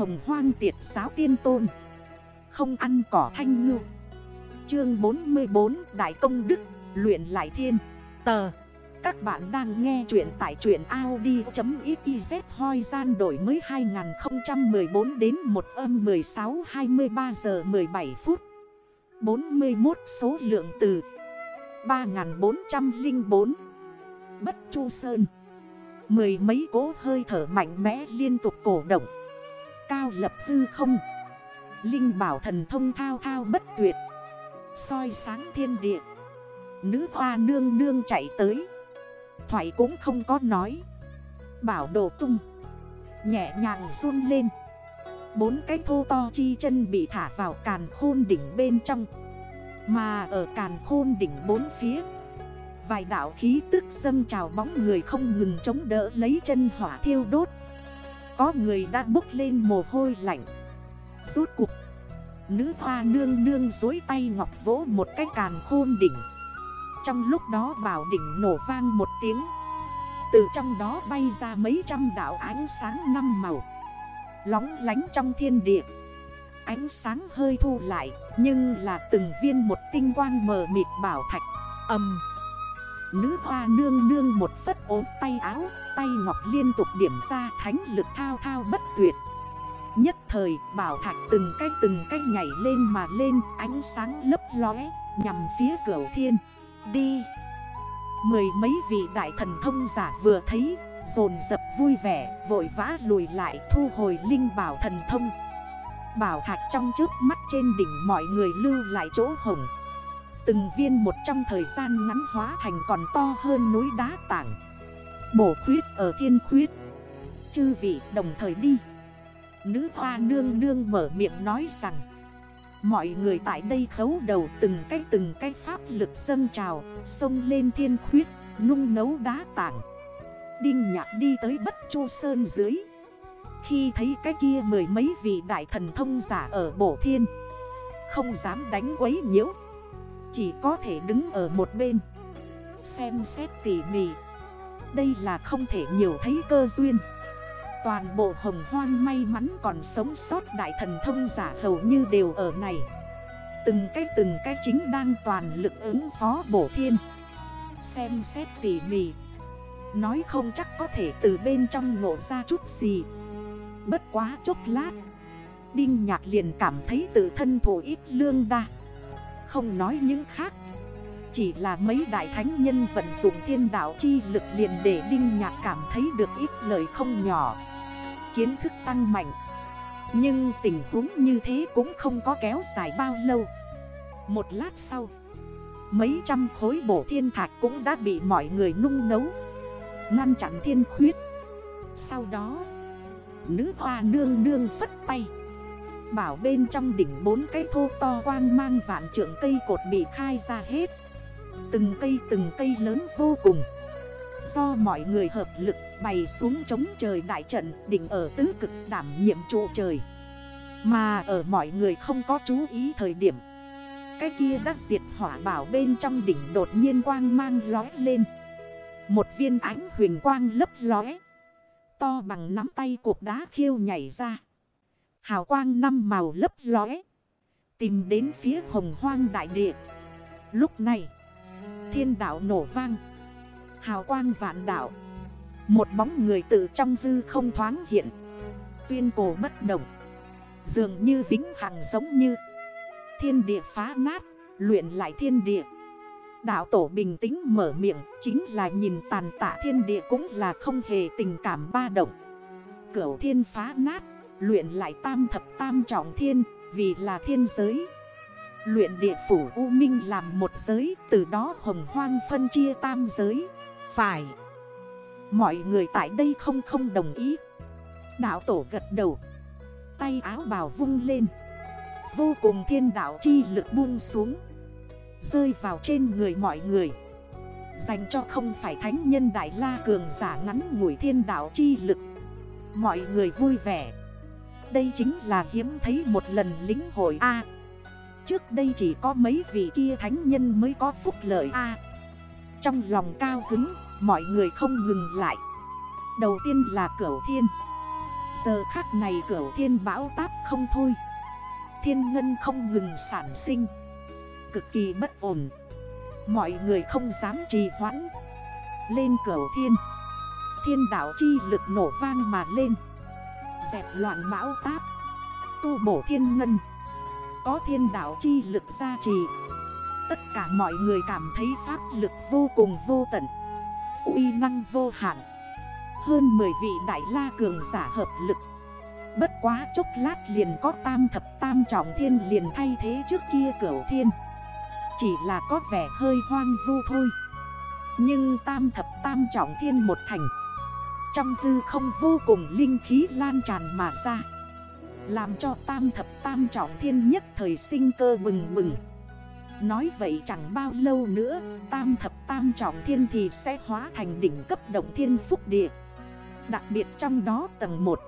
hồng hoang tiệt giáo tiên tôn. Không ăn cỏ thanh ngư. Chương 44 Đại công đức, Luyện lại thiên. Tờ. Các bạn đang nghe chuyện tại chuyện Audi.xyz hoi gian đổi mới 2014 đến 1 âm 16 23 giờ 17 phút. 41 số lượng từ 3404 Bất Chu Sơn. Mười mấy cố hơi thở mạnh mẽ liên tục cổ động. Cao lập hư không? Linh bảo thần thông thao thao bất tuyệt. Soi sáng thiên địa. Nữ hoa nương nương chạy tới. Thoại cũng không có nói. Bảo đồ tung. Nhẹ nhàng run lên. Bốn cái thô to chi chân bị thả vào càn khôn đỉnh bên trong. Mà ở càn khôn đỉnh bốn phía, Vài đảo khí tức dâng trào bóng người không ngừng chống đỡ lấy chân hỏa thiêu đốt. Có người đã bốc lên mồ hôi lạnh. Rốt cuộc, Nữ hoa nương nương dối tay ngọc vỗ một cái càn khôn đỉnh. Trong lúc đó bảo đỉnh nổ vang một tiếng. Từ trong đó bay ra mấy trăm đảo ánh sáng năm màu. Lóng lánh trong thiên địa. Ánh sáng hơi thu lại, Nhưng là từng viên một tinh quang mờ mịt bảo thạch. Âm. Nữ hoa nương nương một phất ốm tay áo, Tay ngọc liên tục điểm ra thánh lực thao thao bất tuyệt. Nhất thời, bảo thạch từng cái từng cái nhảy lên mà lên, Ánh sáng lấp lóe, nhằm phía cửa thiên. Đi. Mười mấy vị đại thần thông giả vừa thấy, Dồn dập vui vẻ, Vội vã lùi lại thu hồi linh bảo thần thông. Bảo thạch trong trước mắt trên đỉnh mọi người lưu lại chỗ hồng Từng viên một trong thời gian ngắn hóa thành còn to hơn núi đá tảng. Bổ khuyết ở thiên khuyết. Chư vị đồng thời đi. Nữ hoa nương nương mở miệng nói rằng, Mọi người tại đây khấu đầu từng cách từng cách pháp lực dâng trào, Xông lên thiên khuyết, nung nấu đá tảng. Đinh nhạc đi tới bất chu sơn dưới. Khi thấy cái kia mười mấy vị đại thần thông giả ở bổ thiên, Không dám đánh quấy nhiễu chỉ có thể đứng ở một bên. Xem xét tỉ mỉ. Đây là không thể nhiều thấy cơ duyên. Toàn bộ hồng hoang may mắn còn sống sót đại thần thông giả hầu như đều ở này. Từng cái từng cái chính đang toàn lực ứng phó bổ thiên. Xem xét tỉ mỉ. Nói không chắc có thể từ bên trong ngộ ra chút gì. Bất quá chốc lát. Đinh nhạc liền cảm thấy tự thân thủ ít lương đa không nói những khác. Chỉ là mấy đại thánh nhân vận dụng thiên đạo chi lực liền để Đinh Nhạc cảm thấy được ít lời không nhỏ. Kiến thức tăng mạnh. Nhưng tình huống như thế cũng không có kéo dài bao lâu. Một lát sau, Mấy trăm khối bổ thiên thạch cũng đã bị mọi người nung nấu, Ngăn chặn thiên khuyết. Sau đó, Nữ hoa nương nương phất tay. Bảo bên trong đỉnh bốn cái thô to quang mang vạn trượng cây cột bị khai ra hết. Từng cây từng cây lớn vô cùng. Do mọi người hợp lực bày xuống chống trời đại trận, đỉnh ở tứ cực đảm nhiệm trụ trời. Mà ở mọi người không có chú ý thời điểm, Cái kia đã diệt hỏa bảo bên trong đỉnh đột nhiên quang mang lói lên. Một viên ánh huyền quang lấp lóe, To bằng nắm tay cuộc đá khiêu nhảy ra. Hào quang năm màu lấp lóe. Tìm đến phía hồng hoang đại địa. Lúc này, thiên đạo nổ vang. Hào quang vạn đạo. Một bóng người tự trong hư không thoáng hiện. Tuyên cổ bất động. Dường như vĩnh hằng giống như thiên địa phá nát, luyện lại thiên địa. Đạo tổ bình tĩnh mở miệng chính là nhìn tàn tạ thiên địa cũng là không hề tình cảm ba động. Cửu thiên phá nát Luyện lại tam thập tam trọng thiên, Vì là thiên giới. Luyện địa phủ U Minh làm một giới, Từ đó hồng hoang phân chia tam giới. Phải. Mọi người tại đây không không đồng ý. Đạo tổ gật đầu. Tay áo bào vung lên. Vô cùng thiên đạo chi lực buông xuống. Rơi vào trên người mọi người. Dành cho không phải thánh nhân đại la cường giả ngắn ngủi thiên đạo chi lực. Mọi người vui vẻ đây chính là hiếm thấy một lần lính hội A. Trước đây chỉ có mấy vị kia thánh nhân mới có phúc lợi A. Trong lòng cao hứng, mọi người không ngừng lại. Đầu tiên là cửu thiên. Giờ khắc này cửu thiên bão táp không thôi. Thiên ngân không ngừng sản sinh. Cực kỳ bất ổn. Mọi người không dám trì hoãn. Lên cửu thiên. Thiên đảo chi lực nổ vang mà lên. Dẹp loạn bão táp. Tu bổ thiên ngân. Có thiên đảo chi lực gia trì. Tất cả mọi người cảm thấy pháp lực vô cùng vô tận. Uy năng vô hạn. Hơn 10 vị đại la cường giả hợp lực. Bất quá chốc lát liền có tam thập tam trọng thiên liền thay thế trước kia cửu thiên. Chỉ là có vẻ hơi hoang vu thôi. Nhưng tam thập tam trọng thiên một thành trong tư không vô cùng linh khí lan tràn mà ra. Làm cho tam thập tam trọng thiên nhất thời sinh cơ bừng bừng. Nói vậy chẳng bao lâu nữa, Tam thập tam trọng thiên thì sẽ hóa thành đỉnh cấp động thiên phúc địa. Đặc biệt trong đó tầng 1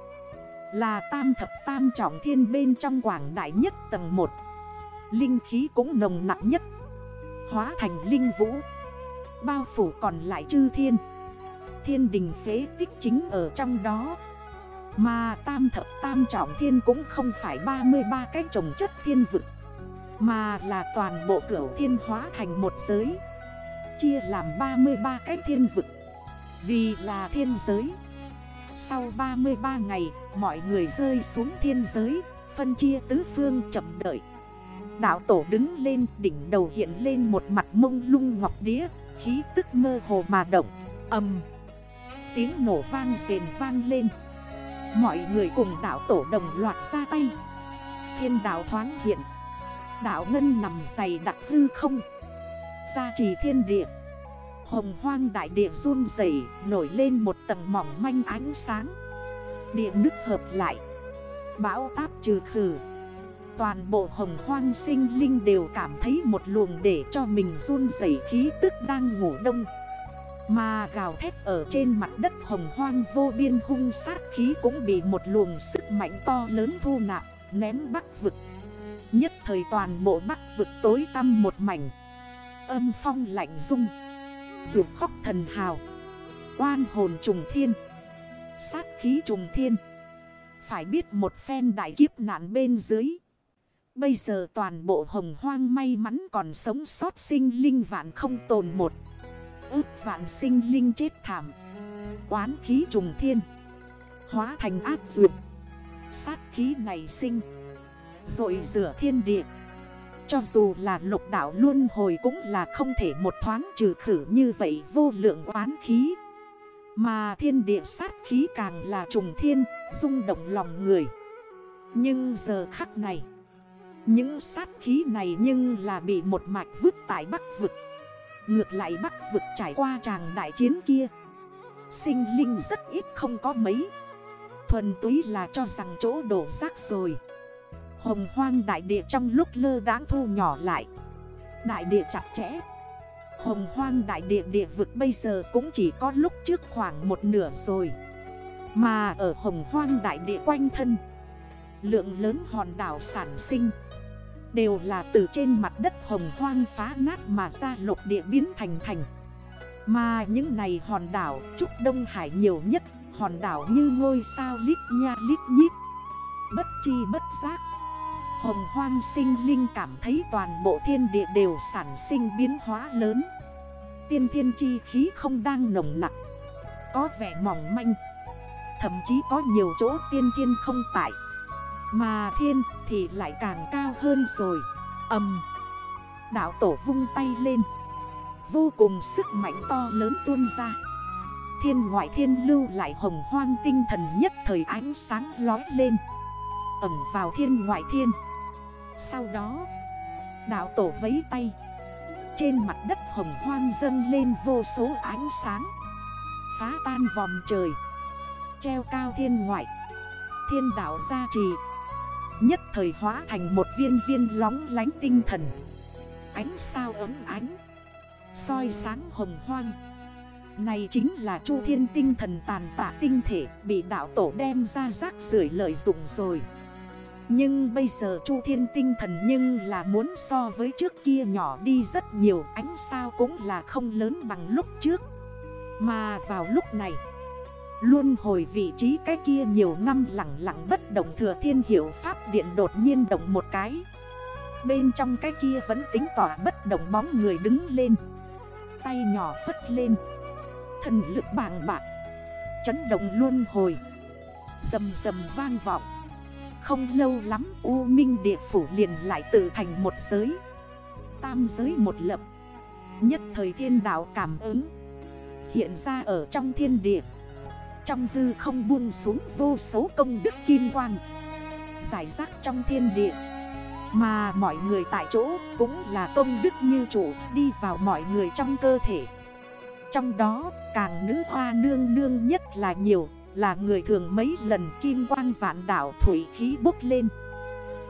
Là tam thập tam trọng thiên bên trong quảng đại nhất tầng 1 Linh khí cũng nồng nặng nhất, Hóa thành linh vũ. Bao phủ còn lại chư thiên. Thiên đình phế tích chính ở trong đó. Mà tam thập tam trọng thiên cũng không phải 33 cái trồng chất thiên vực, Mà là toàn bộ cửu thiên hóa thành một giới, Chia làm 33 cái thiên vực. Vì là thiên giới, Sau 33 ngày, Mọi người rơi xuống thiên giới, Phân chia tứ phương chậm đợi. Đạo tổ đứng lên, đỉnh đầu hiện lên một mặt mông lung ngọc đĩa, Khí tức mơ hồ mà động Âm Tiếng nổ vang rền vang lên. Mọi người cùng đạo tổ đồng loạt ra tay. Thiên đạo thoáng hiện. Đạo ngân nằm dày đặc hư không. Gia trì thiên địa. Hồng hoang đại địa run dày Nổi lên một tầng mỏng manh ánh sáng. Địa nước hợp lại. Bão táp trừ khử. Toàn bộ hồng hoang sinh linh đều cảm thấy một luồng để cho mình run dày khí tức đang ngủ đông. Mà gào thét ở trên mặt đất hồng hoang vô biên hung sát khí cũng bị một luồng sức mạnh to lớn thu nạp, Ném bắc vực. Nhất thời toàn bộ bắc vực tối tăm một mảnh. Âm phong lạnh rung. Vượt khóc thần hào. Oan hồn trùng thiên. Sát khí trùng thiên. Phải biết một phen đại kiếp nạn bên dưới. Bây giờ toàn bộ hồng hoang may mắn còn sống sót sinh linh vạn không tồn một. Ước vạn sinh linh chết thảm. Quán khí trùng thiên. Hóa thành ác dược. Sát khí này sinh. Rồi rửa thiên địa. Cho dù là lục đảo luôn hồi cũng là không thể một thoáng trừ khử như vậy vô lượng oán khí. Mà thiên địa sát khí càng là trùng thiên, rung động lòng người. Nhưng giờ khắc này những sát khí này nhưng là bị một mạch vứt tại Bắc Vực. Ngược lại Bắc Vực trải qua tràng đại chiến kia. Sinh linh rất ít không có mấy. Thuần túy là cho rằng chỗ đổ rác rồi. Hồng hoang đại địa trong lúc lơ đáng thu nhỏ lại. Đại địa chặt chẽ. Hồng hoang đại địa địa vực bây giờ cũng chỉ có lúc trước khoảng một nửa rồi. Mà ở hồng hoang đại địa quanh thân, Lượng lớn hòn đảo sản sinh. Đều là từ trên mặt đất hồng hoang phá nát mà ra lục địa biến thành thành. Mà những này hòn đảo, Trúc Đông Hải nhiều nhất, Hòn đảo như ngôi sao lít nha lít nhít. Bất chi bất giác, Hồng hoang sinh linh cảm thấy toàn bộ thiên địa đều sản sinh biến hóa lớn. Tiên thiên chi khí không đang nồng nặng Có vẻ mỏng manh. Thậm chí có nhiều chỗ tiên thiên không tại mà thiên thì lại càng cao hơn rồi. Âm Đạo tổ vung tay lên. Vô cùng sức mạnh to lớn tuôn ra. Thiên ngoại thiên lưu lại hồng hoang tinh thần nhất thời ánh sáng lói lên. Ẩm vào thiên ngoại thiên. Sau đó, Đạo tổ vấy tay. Trên mặt đất hồng hoang dâng lên vô số ánh sáng. Phá tan vòng trời. Treo cao thiên ngoại. Thiên đạo gia trì. Nhất thời hóa thành một viên viên lóng lánh tinh thần. Ánh sao ấm ánh. soi sáng hồng hoang. Này chính là chu thiên tinh thần tàn tạ tinh thể Bị đạo tổ đem ra rác rưởi lợi dụng rồi. Nhưng bây giờ chu thiên tinh thần nhưng là muốn so với trước kia nhỏ đi rất nhiều, Ánh sao cũng là không lớn bằng lúc trước. Mà vào lúc này Luôn hồi vị trí cái kia nhiều năm lặng lặng bất động thừa thiên hiểu pháp điện đột nhiên động một cái. Bên trong cái kia vẫn tính tỏa bất động bóng người đứng lên. Tay nhỏ phất lên. Thần lực bàng bạc. Chấn động luôn hồi. Dầm dầm vang vọng. Không lâu lắm U Minh Địa Phủ liền lại tự thành một giới. Tam giới một lập. Nhất thời thiên đạo cảm ứng. Hiện ra ở trong thiên địa. Trong tư không buông xuống vô số công đức kim quang. Giải rác trong thiên địa. Mà mọi người tại chỗ cũng là công đức như chủ, Đi vào mọi người trong cơ thể. Trong đó, càng nữ hoa nương nương nhất là nhiều, Là người thường mấy lần kim quang vạn đảo thủy khí bốc lên.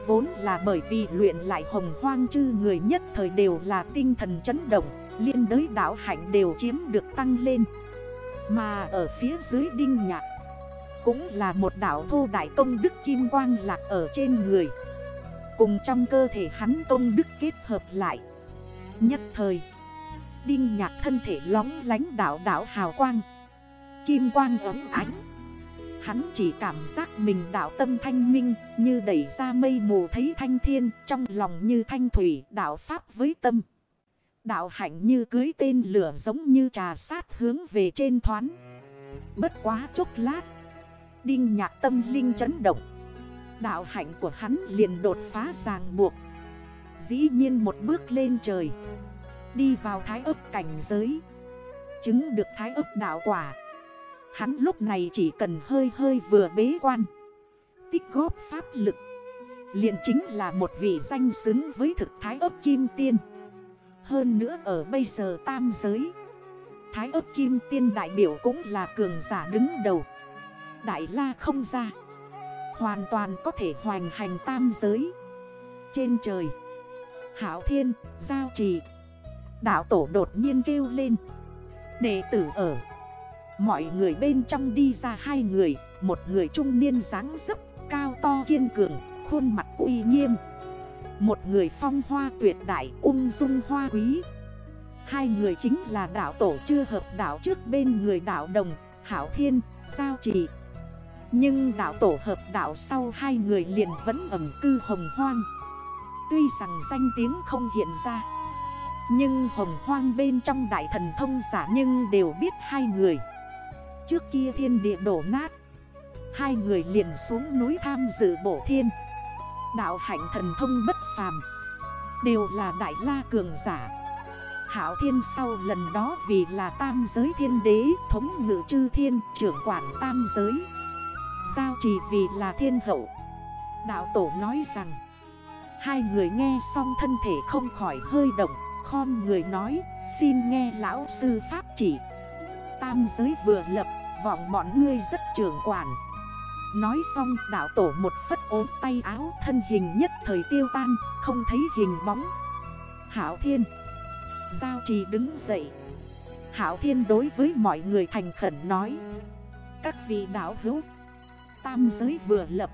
Vốn là bởi vì luyện lại hồng hoang chư người nhất thời đều là tinh thần chấn động, Liên đới đảo hạnh đều chiếm được tăng lên. Mà ở phía dưới đinh nhạc Cũng là một đảo thô đại công đức kim quang lạc ở trên người. Cùng trong cơ thể hắn công đức kết hợp lại. Nhất thời, Đinh nhạc thân thể lóng lánh đảo đảo hào quang. Kim quang ấm ánh. Hắn chỉ cảm giác mình đảo tâm thanh minh Như đẩy ra mây mù thấy thanh thiên Trong lòng như thanh thủy đảo pháp với tâm. Đạo hạnh như cưới tên lửa giống như trà sát hướng về trên thoán. Bất quá chốc lát, Đinh nhạc tâm linh chấn động. Đạo hạnh của hắn liền đột phá ràng buộc. Dĩ nhiên một bước lên trời, Đi vào thái ấp cảnh giới. Chứng được thái ấp đạo quả, Hắn lúc này chỉ cần hơi hơi vừa bế quan, Tích góp pháp lực, liền chính là một vị danh xứng với thực thái ấp kim tiên hơn nữa ở bây giờ tam giới Thái ấp kim tiên đại biểu cũng là cường giả đứng đầu. Đại la không ra Hoàn toàn có thể hoành hành tam giới. Trên trời Hảo thiên, giao trì Đạo tổ đột nhiên kêu lên. Đệ tử ở Mọi người bên trong đi ra hai người Một người trung niên dáng dấp Cao to kiên cường Khuôn mặt uy nghiêm một người phong hoa tuyệt đại ung dung hoa quý. Hai người chính là đảo tổ chưa hợp đảo trước bên người đảo đồng Hảo Thiên, Sao Trì. Nhưng đảo tổ hợp đảo sau hai người liền vẫn ẩm cư hồng hoang. Tuy rằng danh tiếng không hiện ra Nhưng hồng hoang bên trong đại thần thông giả nhưng đều biết hai người. Trước kia thiên địa đổ nát Hai người liền xuống núi tham dự bổ thiên. Đạo hạnh thần thông bất phàm. Đều là đại la cường giả. Hảo thiên sau lần đó vì là tam giới thiên đế, Thống ngự chư thiên, trưởng quản tam giới. Giao chỉ vì là thiên hậu. Đạo tổ nói rằng, Hai người nghe xong thân thể không khỏi hơi động, Khom người nói, Xin nghe lão sư pháp chỉ. Tam giới vừa lập, Vọng bọn ngươi rất trưởng quản. Nói xong đảo tổ một phất ốm tay áo thân hình nhất thời tiêu tan, Không thấy hình bóng. Hảo Thiên. Giao trì đứng dậy. Hảo Thiên đối với mọi người thành khẩn nói. Các vị đảo hữu, Tam giới vừa lập.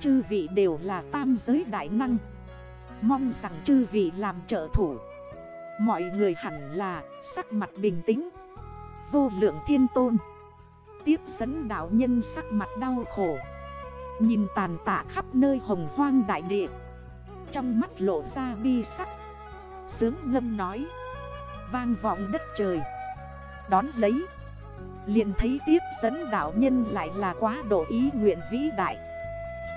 Chư vị đều là tam giới đại năng. Mong rằng chư vị làm trợ thủ. Mọi người hẳn là sắc mặt bình tĩnh. Vô lượng thiên tôn. Tiếp dẫn đạo nhân sắc mặt đau khổ. Nhìn tàn tạ khắp nơi hồng hoang đại địa. Trong mắt lộ ra bi sắc. Sướng ngâm nói. Vang vọng đất trời. Đón lấy. Liền thấy tiếp dẫn đạo nhân lại là quá độ ý nguyện vĩ đại.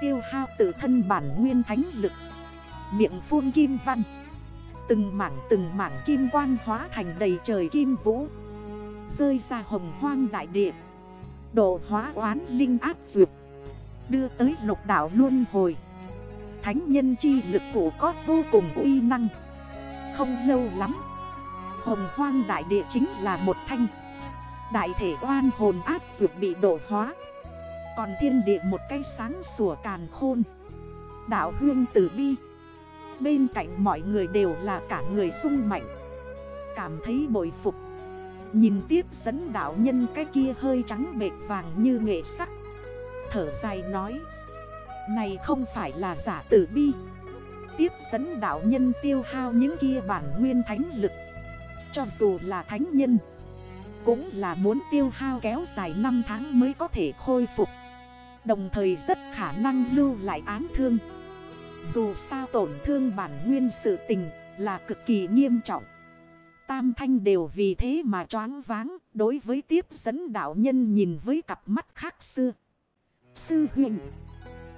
Tiêu hao tự thân bản nguyên thánh lực. Miệng phun kim văn. Từng mảng từng mảng kim quang hóa thành đầy trời kim vũ. Rơi ra hồng hoang đại địa. Độ hóa oán linh áp dược. Đưa tới lục đảo luôn hồi. Thánh nhân chi lực cổ có vô cùng uy năng. Không lâu lắm, Hồng hoang đại địa chính là một thanh. Đại thể oan hồn áp dược bị độ hóa. Còn thiên địa một cây sáng sủa càn khôn. Đạo huyên tử bi. Bên cạnh mọi người đều là cả người sung mạnh. Cảm thấy bội phục. Nhìn tiếp dẫn đạo nhân cái kia hơi trắng bệt vàng như nghệ sắc. Thở dài nói, Này không phải là giả tử bi. Tiếp dẫn đạo nhân tiêu hao những kia bản nguyên thánh lực. Cho dù là thánh nhân, Cũng là muốn tiêu hao kéo dài 5 tháng mới có thể khôi phục. Đồng thời rất khả năng lưu lại án thương. Dù sao tổn thương bản nguyên sự tình là cực kỳ nghiêm trọng. Tam thanh đều vì thế mà choáng váng, Đối với tiếp dẫn đạo nhân nhìn với cặp mắt khác xưa. Sư huynh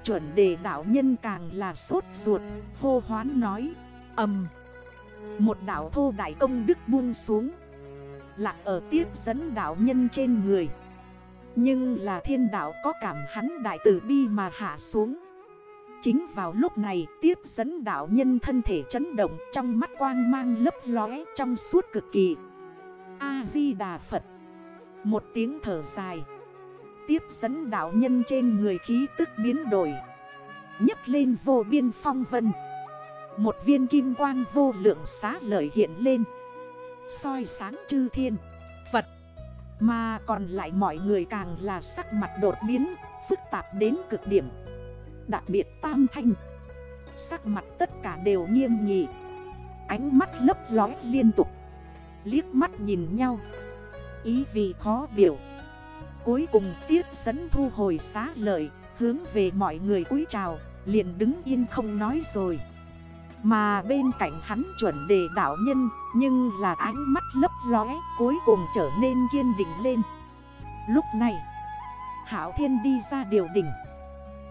Chuẩn đề đạo nhân càng là sốt ruột, Hô hoán nói Âm Một đạo thô đại công đức buông xuống, Lạc ở tiếp dẫn đạo nhân trên người. Nhưng là thiên đạo có cảm hắn đại tử bi mà hạ xuống. Chính vào lúc này, tiếp dẫn đạo nhân thân thể chấn động, Trong mắt quang mang lấp lóe, trong suốt cực kỳ. A-di-đà Phật. Một tiếng thở dài. Tiếp dẫn đạo nhân trên người khí tức biến đổi. Nhấc lên vô biên phong vân. Một viên kim quang vô lượng xá lợi hiện lên. Soi sáng chư thiên. Phật. Mà còn lại mọi người càng là sắc mặt đột biến, Phức tạp đến cực điểm. Đặc biệt tam thanh. Sắc mặt tất cả đều nghiêm nghị. Ánh mắt lấp lói liên tục. Liếc mắt nhìn nhau. Ý vì khó biểu. Cuối cùng tiếp dẫn thu hồi xá lợi, Hướng về mọi người cúi chào, Liền đứng yên không nói rồi. Mà bên cạnh hắn chuẩn đề đạo nhân, Nhưng là ánh mắt lấp lóe Cuối cùng trở nên kiên định lên. Lúc này Hảo Thiên đi ra điều đỉnh.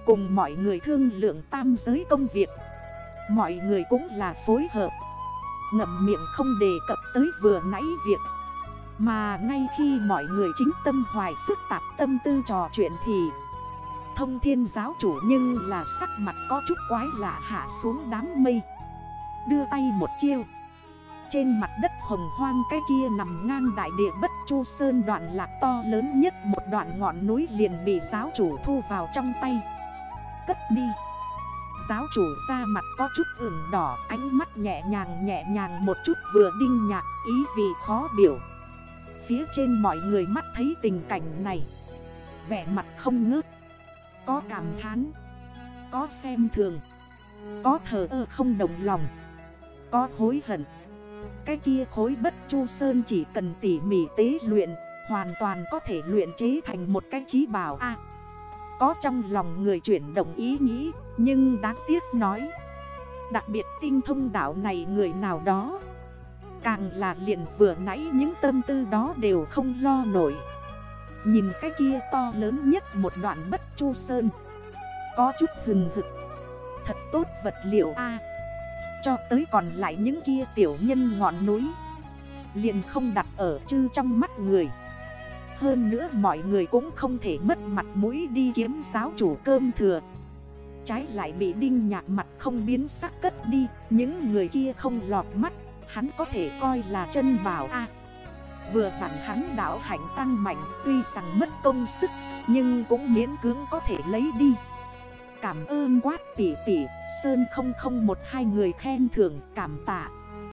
Cùng mọi người thương lượng tam giới công việc. Mọi người cũng là phối hợp. Ngậm miệng không đề cập tới vừa nãy việc. Mà ngay khi mọi người chính tâm hoài phức tạp tâm tư trò chuyện thì Thông thiên giáo chủ nhưng là sắc mặt có chút quái lạ hạ xuống đám mây. Đưa tay một chiêu. Trên mặt đất hồng hoang cái kia nằm ngang đại địa bất chu sơn đoạn lạc to lớn nhất Một đoạn ngọn núi liền bị giáo chủ thu vào trong tay. Cất đi. Giáo chủ ra mặt có chút ửng đỏ, Ánh mắt nhẹ nhàng nhẹ nhàng một chút vừa đinh nhạc, Ý vì khó biểu. Phía trên mọi người mắt thấy tình cảnh này, Vẻ mặt không ngớt, Có cảm thán, Có xem thường, Có thờ ơ không đồng lòng, có hối hận. Cái kia khối bất chu sơn chỉ cần tỉ mỉ tế luyện, Hoàn toàn có thể luyện chế thành một cái trí bảo a. Có trong lòng người chuyển động ý nghĩ, Nhưng đáng tiếc nói, Đặc biệt tinh thông đảo này người nào đó, Càng là liền vừa nãy những tâm tư đó đều không lo nổi. Nhìn cái kia to lớn nhất một đoạn bất chu sơn, Có chút hừng hực. Thật tốt vật liệu A. Cho tới còn lại những kia tiểu nhân ngọn núi, Liền không đặt ở chư trong mắt người. Hơn nữa mọi người cũng không thể mất mặt mũi đi kiếm giáo chủ cơm thừa. Trái lại bị đinh nhạc mặt không biến sắc cất đi, Những người kia không lọt mắt, Hắn có thể coi là chân bảo a. Vừa vặn hắn đảo hạnh tăng mạnh, Tuy rằng mất công sức, Nhưng cũng miễn cưỡng có thể lấy đi. Cảm ơn quát tỷ tỷ Sơn không không một hai người khen thưởng, cảm tạ.